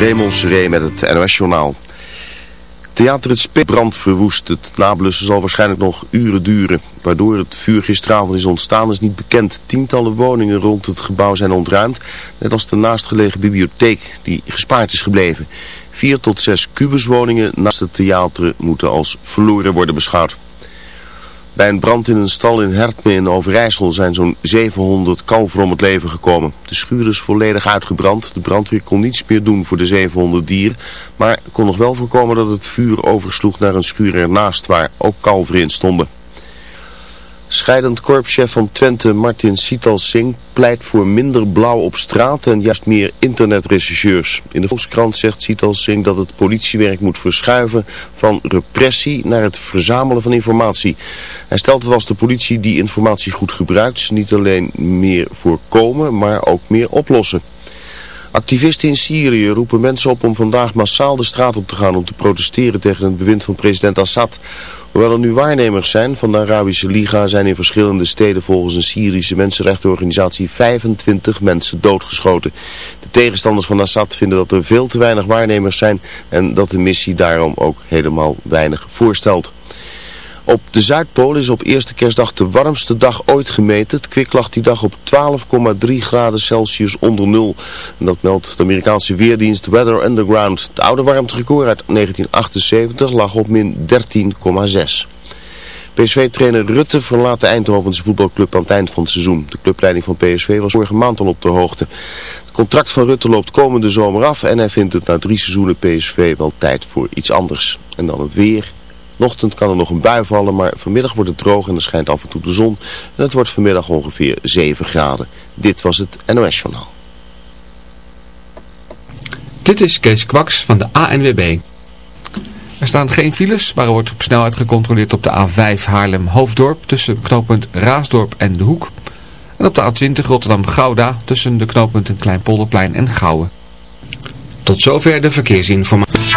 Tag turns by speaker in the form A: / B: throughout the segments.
A: Raymond Seré met het NOS-journaal. Theater het Speetbrand verwoest. Het nablussen zal waarschijnlijk nog uren duren. Waardoor het vuur gisteravond is ontstaan is niet bekend. Tientallen woningen rond het gebouw zijn ontruimd. Net als de naastgelegen bibliotheek die gespaard is gebleven. Vier tot zes kubuswoningen naast het theater moeten als verloren worden beschouwd. Bij een brand in een stal in Hertme in Overijssel zijn zo'n 700 kalveren om het leven gekomen. De schuur is volledig uitgebrand. De brandweer kon niets meer doen voor de 700 dieren, maar kon nog wel voorkomen dat het vuur oversloeg naar een schuur ernaast waar ook kalveren in stonden. Scheidend korpschef van Twente Martin Sital Singh pleit voor minder blauw op straat en juist meer internetrechercheurs. In de Volkskrant zegt Sital Singh dat het politiewerk moet verschuiven van repressie naar het verzamelen van informatie. Hij stelt dat als de politie die informatie goed gebruikt, niet alleen meer voorkomen, maar ook meer oplossen. Activisten in Syrië roepen mensen op om vandaag massaal de straat op te gaan om te protesteren tegen het bewind van president Assad. Hoewel er nu waarnemers zijn van de Arabische Liga zijn in verschillende steden volgens een Syrische mensenrechtenorganisatie 25 mensen doodgeschoten. De tegenstanders van Assad vinden dat er veel te weinig waarnemers zijn en dat de missie daarom ook helemaal weinig voorstelt. Op de Zuidpool is op eerste kerstdag de warmste dag ooit gemeten. Het kwik lag die dag op 12,3 graden Celsius onder nul. Dat meldt de Amerikaanse weerdienst Weather Underground. Het oude warmterecord uit 1978 lag op min 13,6. PSV-trainer Rutte verlaat de Eindhovense voetbalclub aan het eind van het seizoen. De clubleiding van PSV was vorige maand al op de hoogte. Het contract van Rutte loopt komende zomer af en hij vindt het na drie seizoenen PSV wel tijd voor iets anders. En dan het weer. Vanochtend kan er nog een bui vallen, maar vanmiddag wordt het droog en er schijnt af en toe de zon. En het wordt vanmiddag ongeveer 7 graden. Dit was het NOS Journaal.
B: Dit is Kees Kwaks van de ANWB. Er staan geen files, maar er wordt op snelheid gecontroleerd op de A5 Haarlem-Hoofddorp tussen knooppunt Raasdorp en De Hoek. En op de A20 Rotterdam-Gouda tussen de knooppunten Kleinpolderplein en Gouwen. Tot zover de verkeersinformatie.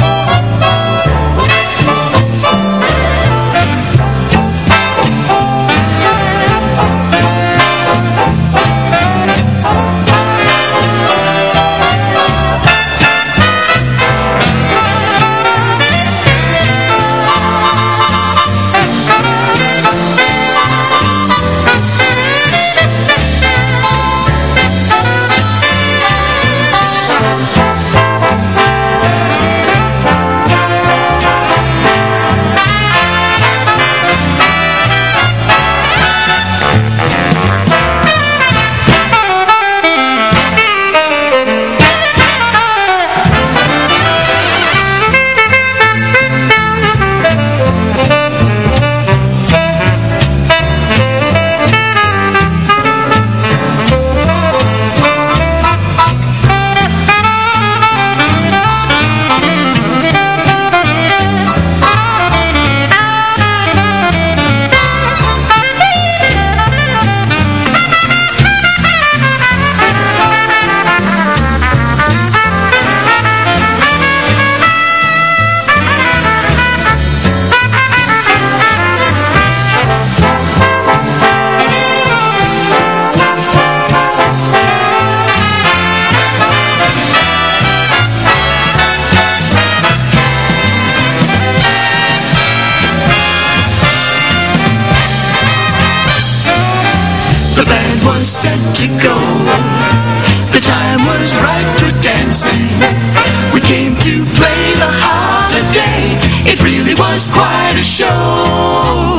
C: Quite show.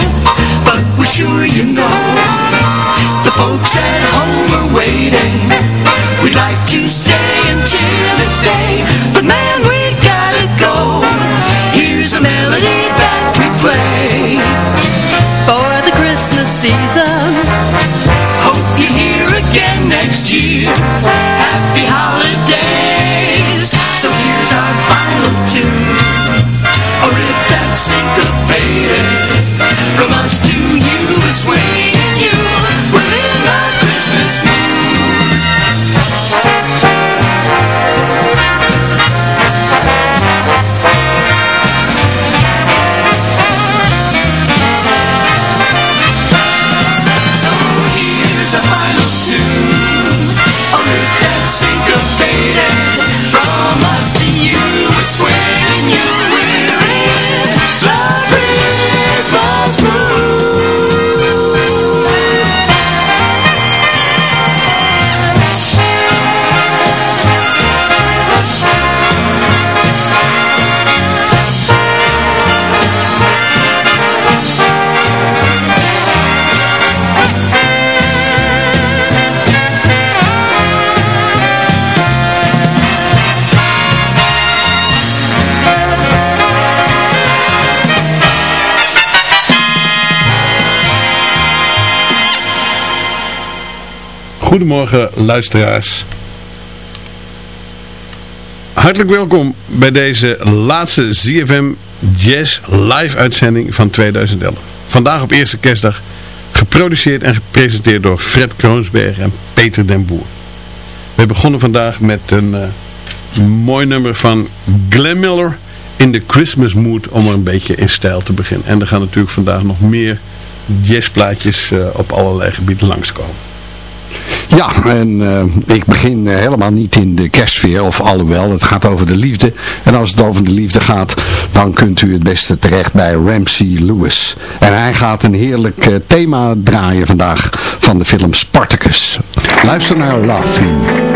C: But we're sure you know The folks at home are waiting
D: Goedemorgen luisteraars. Hartelijk welkom bij deze laatste ZFM Jazz live uitzending van 2011. Vandaag op eerste kerstdag geproduceerd en gepresenteerd door Fred Kroonsberg en Peter den Boer. We begonnen vandaag met een eh, mooi nummer van Glenn Miller in de Christmas mood om er een beetje in stijl te beginnen. En er gaan natuurlijk vandaag nog meer jazzplaatjes eh, op allerlei gebieden langskomen.
E: Ja, en eh, ik begin eh, helemaal niet in de kerstsfeer, of alhoewel, het gaat over de liefde. En als het over de liefde gaat, dan kunt u het beste terecht bij Ramsey Lewis. En hij gaat een heerlijk eh, thema draaien vandaag van de film Spartacus. Luister naar Love Theme.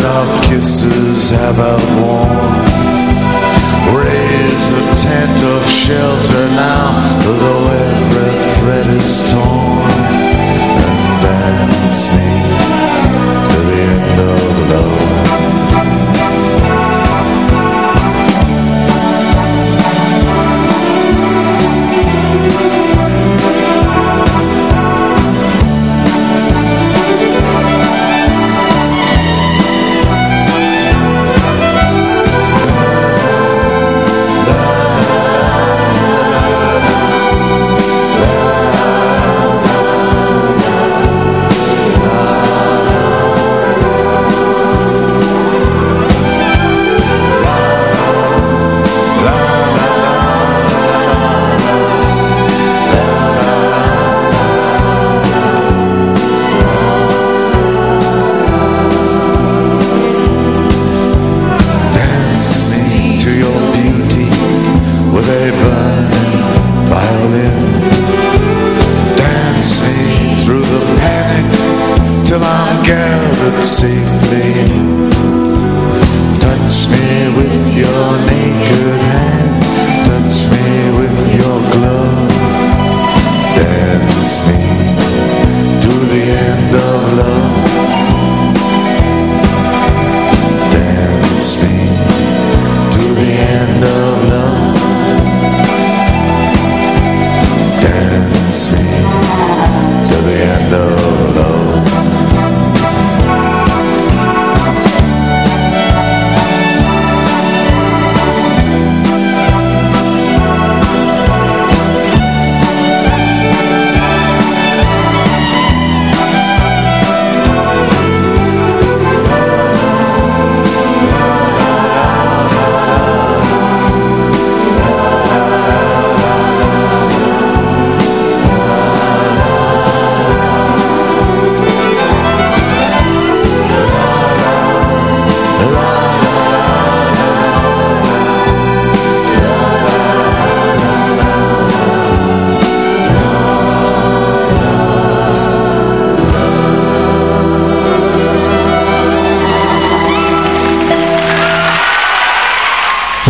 F: that our kisses haven't worn. Raise a tent of shelter now, though every thread is torn.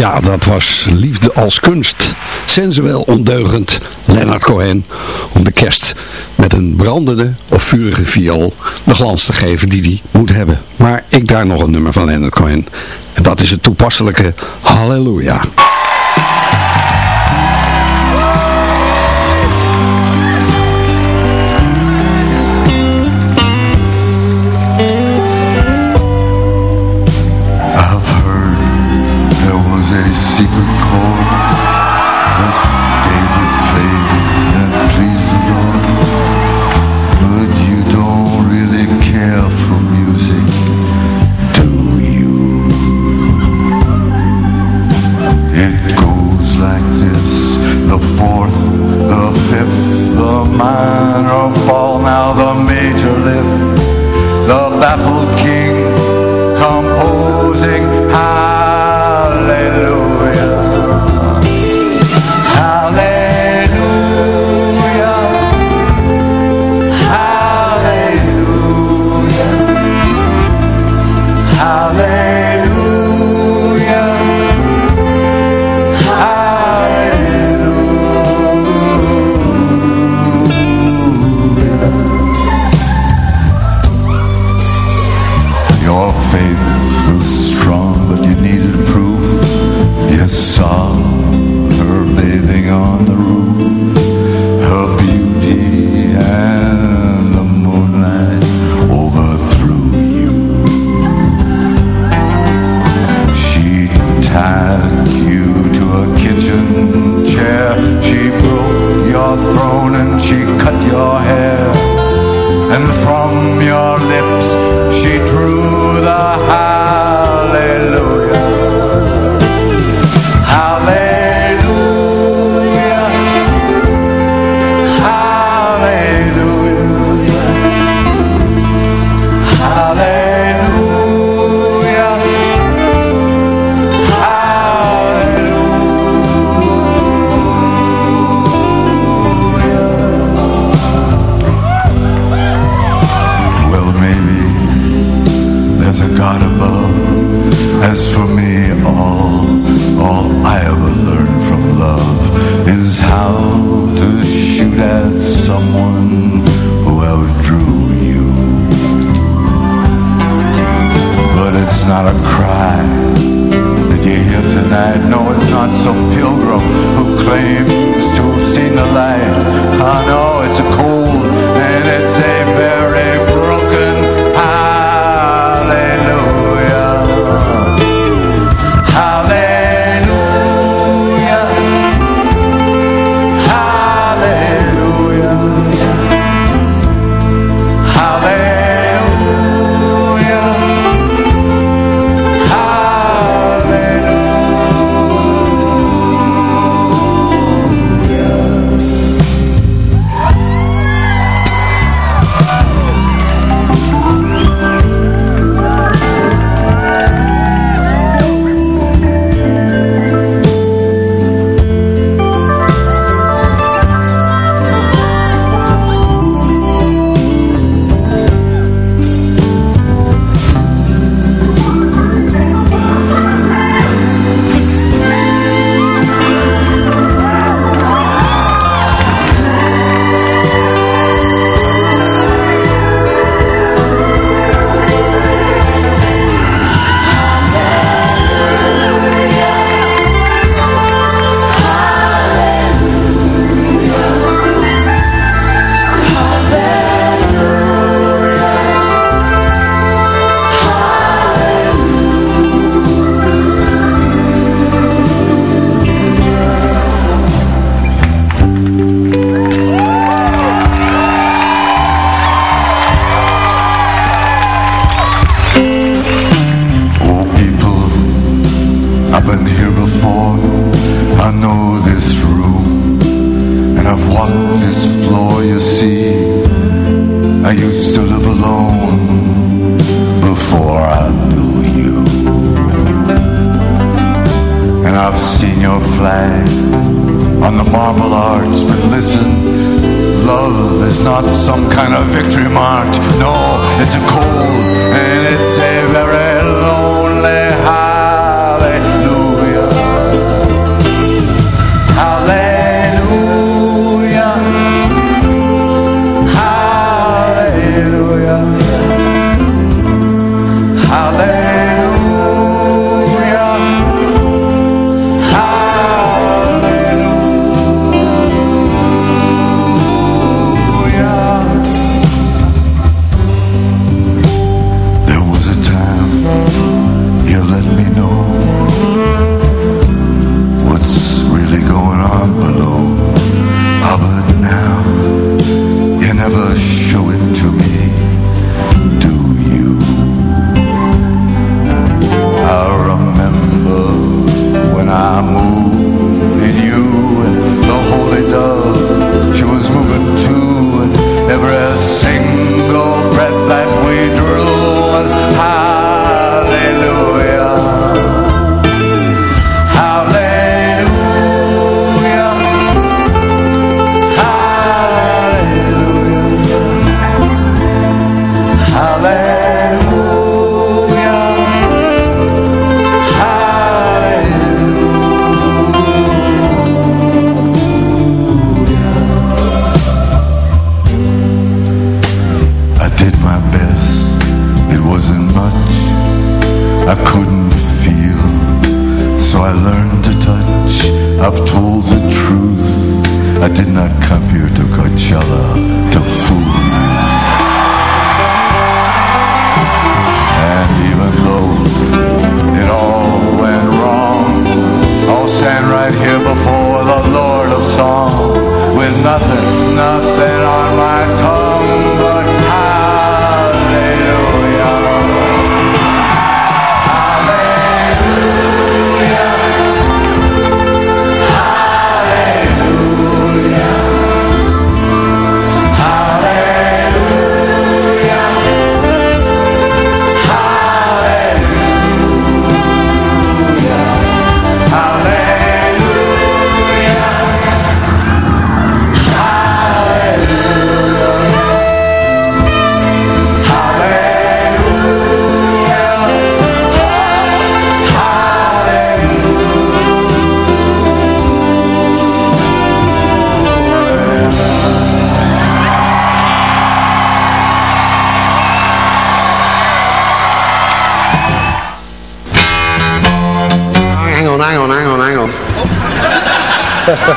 E: Ja, dat was liefde als kunst. Sensueel ondeugend Leonard Cohen om de kerst met een brandende of vurige viool de glans te geven die die moet hebben. Maar ik daar nog een nummer van Leonard Cohen. En dat is het toepasselijke Halleluja.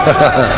G: 哈哈
E: 哈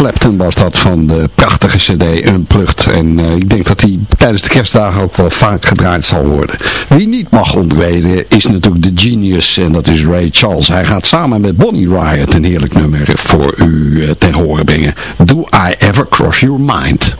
E: Clapton was dat van de prachtige cd Unplugged. En uh, ik denk dat die tijdens de kerstdagen ook wel vaak gedraaid zal worden. Wie niet mag ontweten is natuurlijk de genius en dat is Ray Charles. Hij gaat samen met Bonnie Riot een heerlijk nummer voor u uh, ten horen brengen. Do I Ever Cross Your Mind?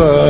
H: Do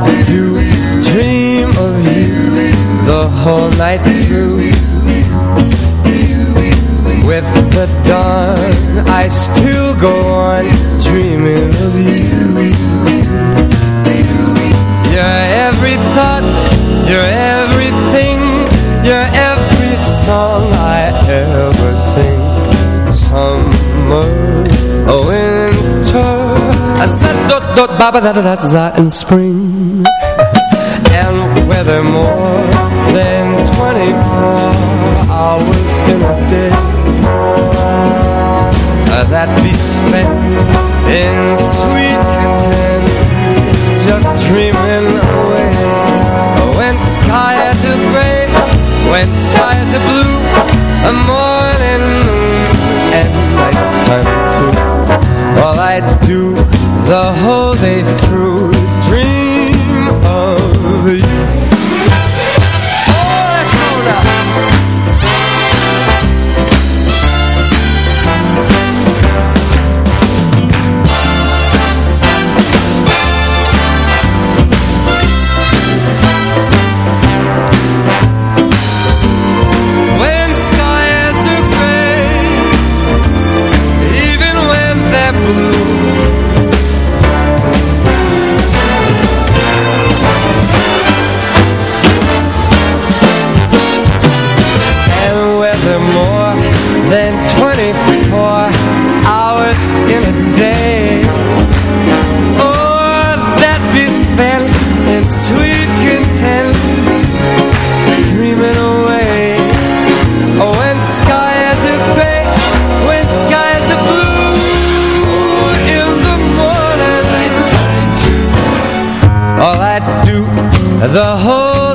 H: I do
I: is dream of you the whole night through. With the dawn, I still go on dreaming of you. You're every thought, you're everything, you're every song I ever sing. Summer Dot, dot, ba, ba, da, da, da, da, and spring. And whether more than 24 hours in a day. Uh, That be spent in sweet content Just dreaming away. When skies are gray When skies are blue A morning and nighttime too. All I do the whole day through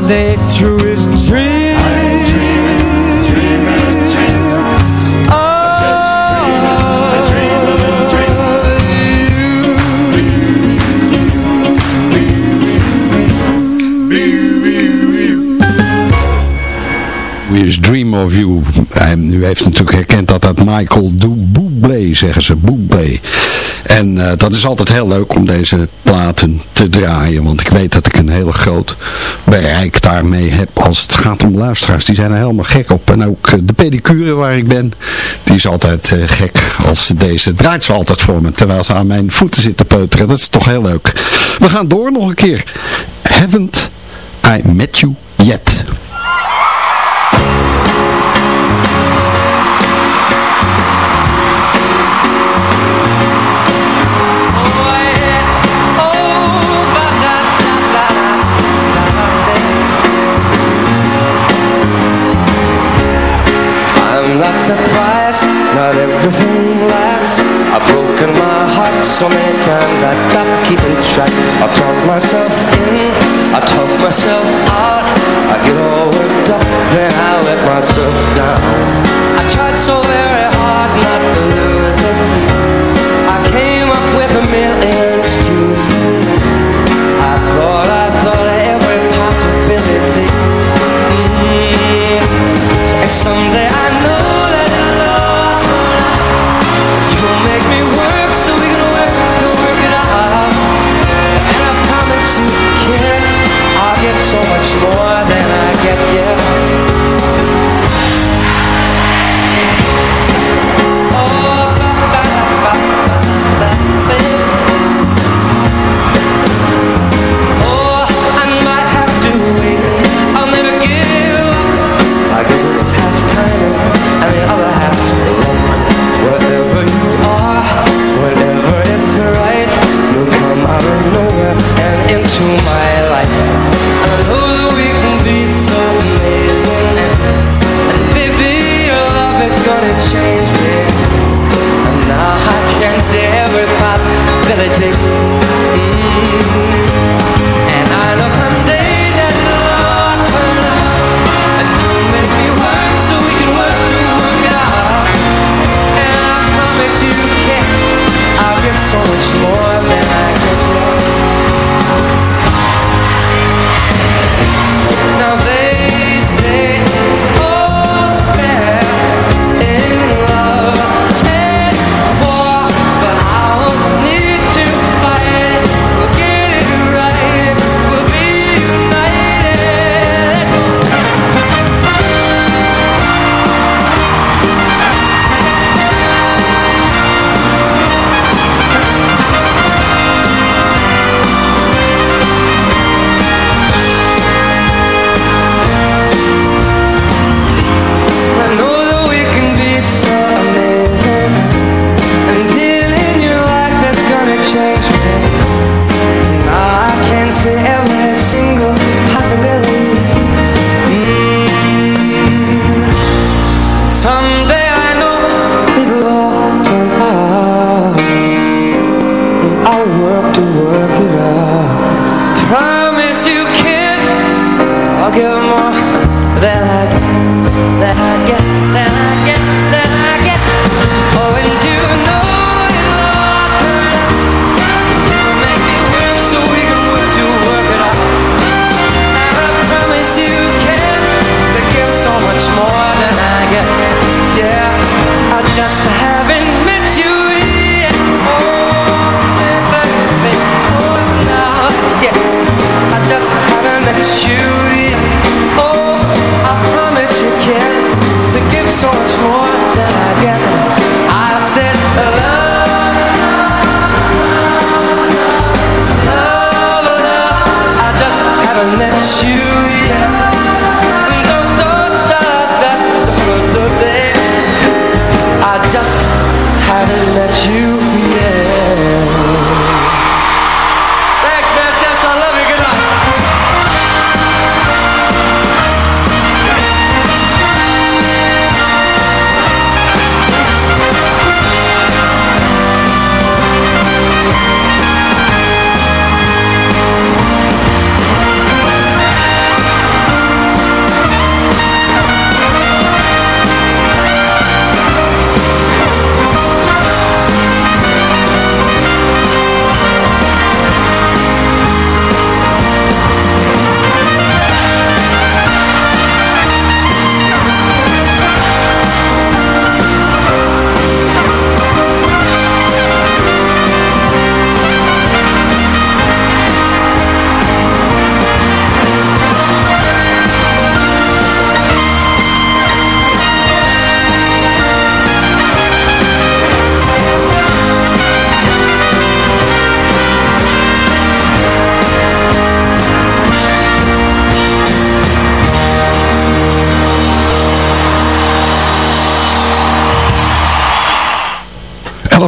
I: day through is dream
E: We is Dream of You. En u heeft natuurlijk herkend dat dat Michael Bublé, zeggen ze, Bublé. En eh, dat is altijd heel leuk om deze platen te draaien. Want ik weet dat ik een heel groot bereik daarmee heb als het gaat om luisteraars. Die zijn er helemaal gek op. En ook eh, de pedicure waar ik ben, die is altijd eh, gek als ze deze draait ze altijd voor me. Terwijl ze aan mijn voeten zitten peuteren. Dat is toch heel leuk. We gaan door nog een keer. Haven't I met you yet?
I: I'm not everything lasts. I've broken my heart so many times I stopped keeping track. I talk myself in, I talk myself out. I get all worked up, then I let myself down. I tried so very hard not to lose it. I came up with a million excuses. I thought, I thought every possibility. Mm, And someday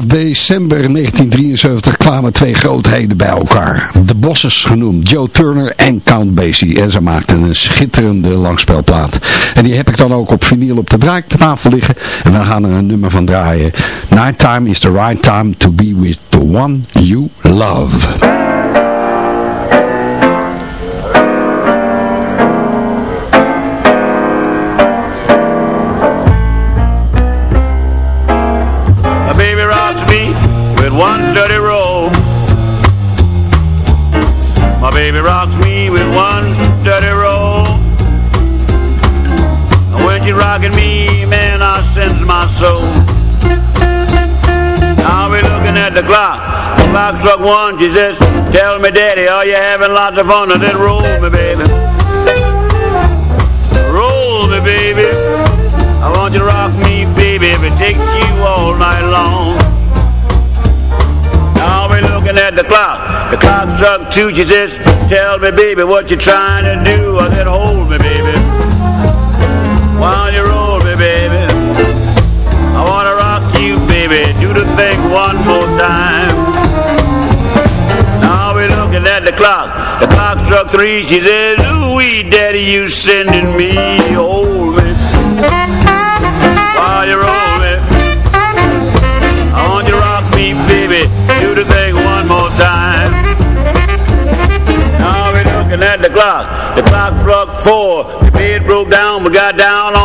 E: december 1973 kwamen twee grootheden bij elkaar. De Bosses genoemd, Joe Turner en Count Basie. En ze maakten een schitterende langspelplaat. En die heb ik dan ook op vinyl op de draaitafel liggen. En we gaan er een nummer van draaien. Nighttime is the right time to be with the one you love.
J: Sense my soul. I'll be looking at the clock. The clock struck one. She says, "Tell me, Daddy, are you having lots of fun?" I said, "Roll me, baby. Roll me, baby. I want you to rock me, baby, if it takes you all night long." I'll be looking at the clock. The clock struck two. She says, "Tell me, baby, what you trying to do?" I said, "Hold me, baby. While you Do the thing one more time. Now we're looking at the clock. The clock struck three. She says, Louie, daddy, you sending me. Hold me. While you roll me. I want you to rock me, baby. Do the thing one more time. Now we're looking at the clock. The clock struck four. The bed broke down. We got down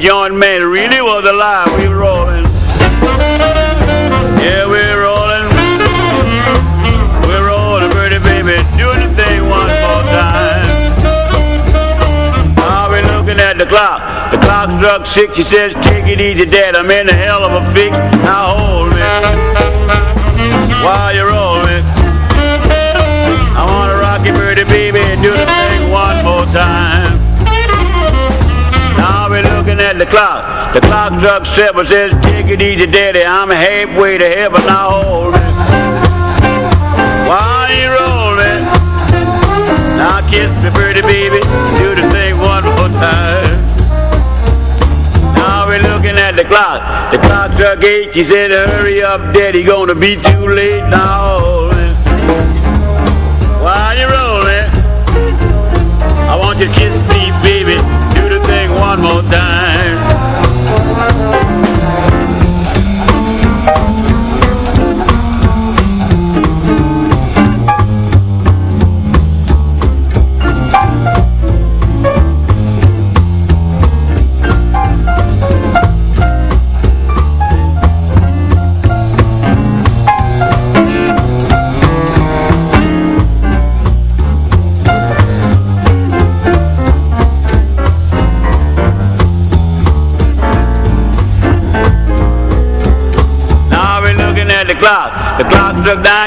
J: The joint, man, really was alive. We rolling. Yeah, we're rolling. We're rolling, pretty baby. Doing the thing one more time. Now we're looking at the clock. The clock struck six. She says, take it easy, Dad. I'm in a hell of a fix. Now hold me. While you roll me. I wanna rock clock. The clock struck seven, says, take it easy, daddy, I'm halfway to heaven, now hold me. While you roll now kiss me, pretty baby, do the thing one more time. Now we're looking at the clock. The clock struck eight, she said, hurry up, daddy, gonna be too late, now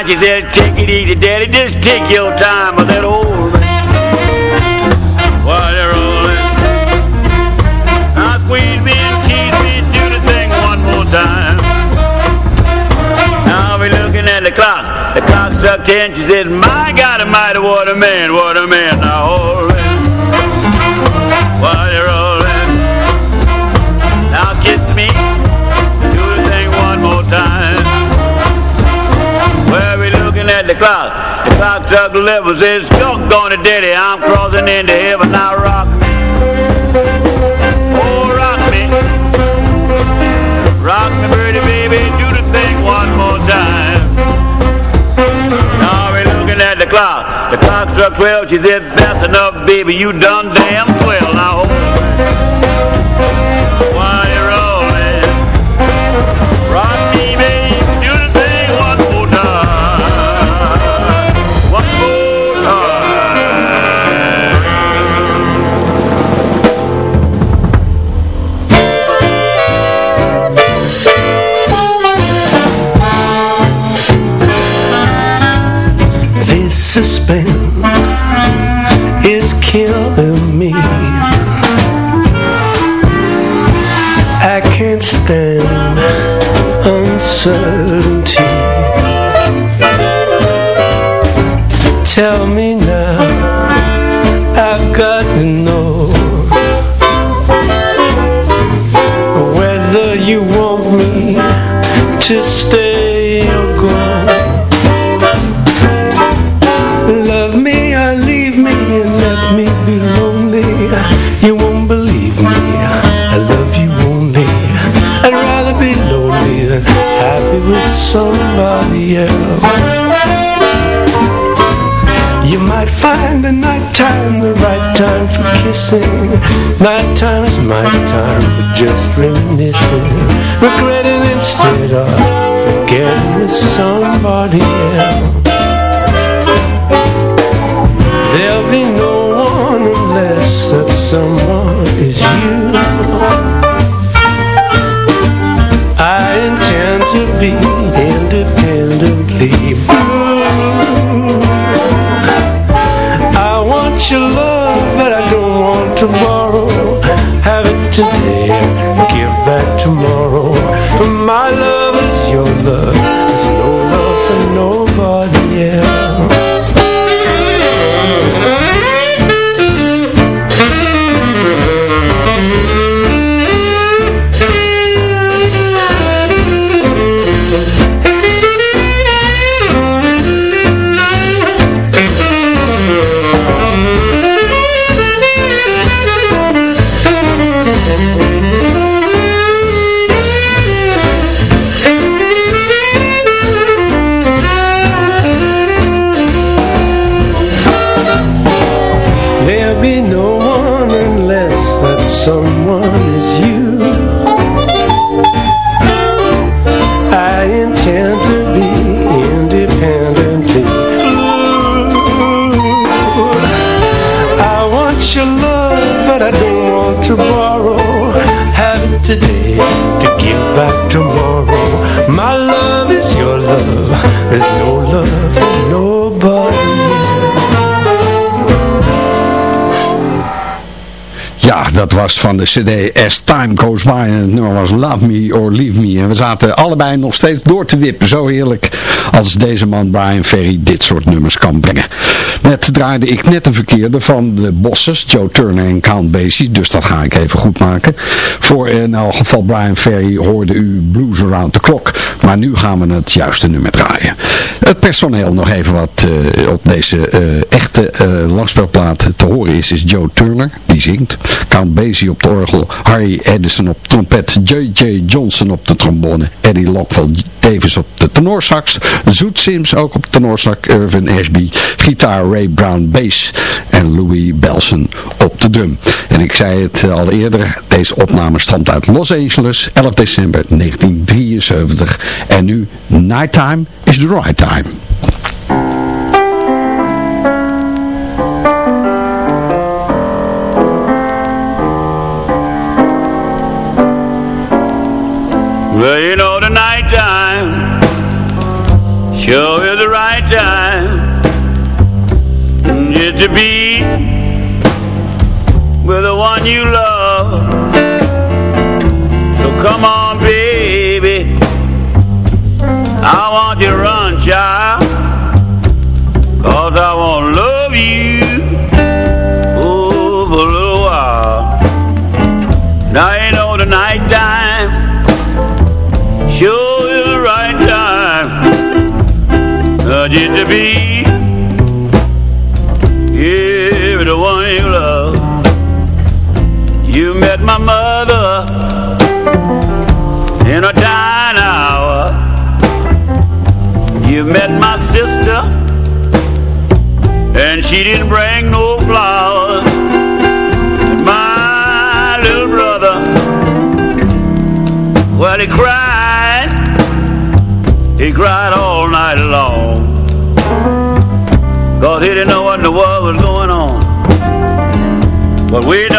J: struck. She said, take it easy, daddy. Just take your time with that old man. While you're rolling. Now squeeze me and tease me. Do the thing one more time. Now we're looking at the clock. The clock struck ten. She said, my God almighty, what a man, what The clock struck eleven. Says, doggone it, daddy, I'm crossing into heaven. Now rock me. Oh, rock me. Rock me, pretty baby. Do the thing one more time. Now we're looking at the clock. The clock struck twelve. She said, that's enough, baby. You done damn swell.
K: answer somebody else. You might find the nighttime the right time for kissing. Nighttime is my time for just reminiscing. Regretting instead of forgetting with somebody else. There'll be no one unless that someone is you to be independently blue. I want your love but I don't want to borrow Have it today,
E: van de cd As Time Goes By het nummer was Love Me or Leave Me. En we zaten allebei nog steeds door te wippen. Zo heerlijk als deze man Brian Ferry dit soort nummers kan brengen. Net draaide ik net een verkeerde van de bosses, Joe Turner en Count Basie. Dus dat ga ik even goed maken. Voor in elk geval Brian Ferry hoorde u Blues Around the Clock. Maar nu gaan we het juiste nummer draaien. Het personeel nog even wat uh, op deze uh, echte uh, te horen is, is Joe Turner, die zingt. Count Basie op de orgel, Harry Edison op trompet, J.J. Johnson op de trombone, Eddie Lockwell Davis op de tenorsax, Zoet Sims ook op tenorsax, Irvin Ashby, gitaar Ray Brown bass en Louis Belson op de drum. En ik zei het al eerder, deze opname stamt uit Los Angeles, 11 december 1973 en nu Nighttime is the right time.
J: Well, you know the night time sure is the right time just to be with the one you love. So come on, baby, I want you to run, child, But we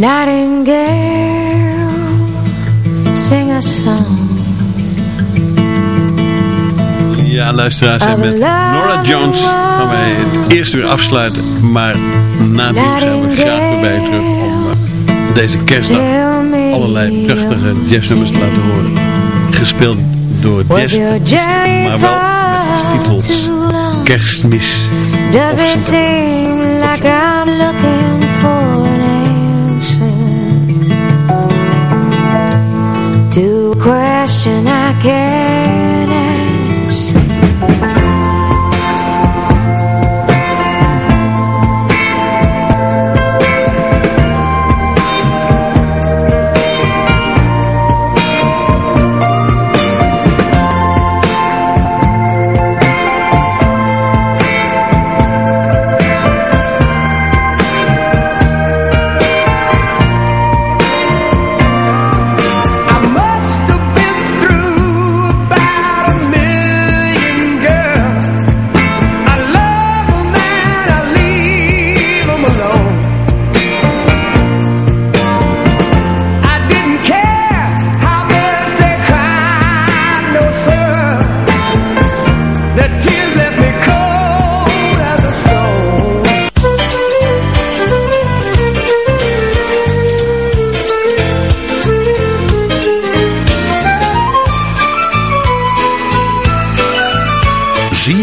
L: Nightingale, sing us a song
D: Ja, luisteraars, en met Nora Jones gaan wij het eerst weer afsluiten. Maar na het zijn we graag weer bij je terug om uh, deze kerstdag allerlei prachtige jazznummers te laten horen. Gespeeld door jazz, maar wel met stipels kerstmis
H: Does
K: care.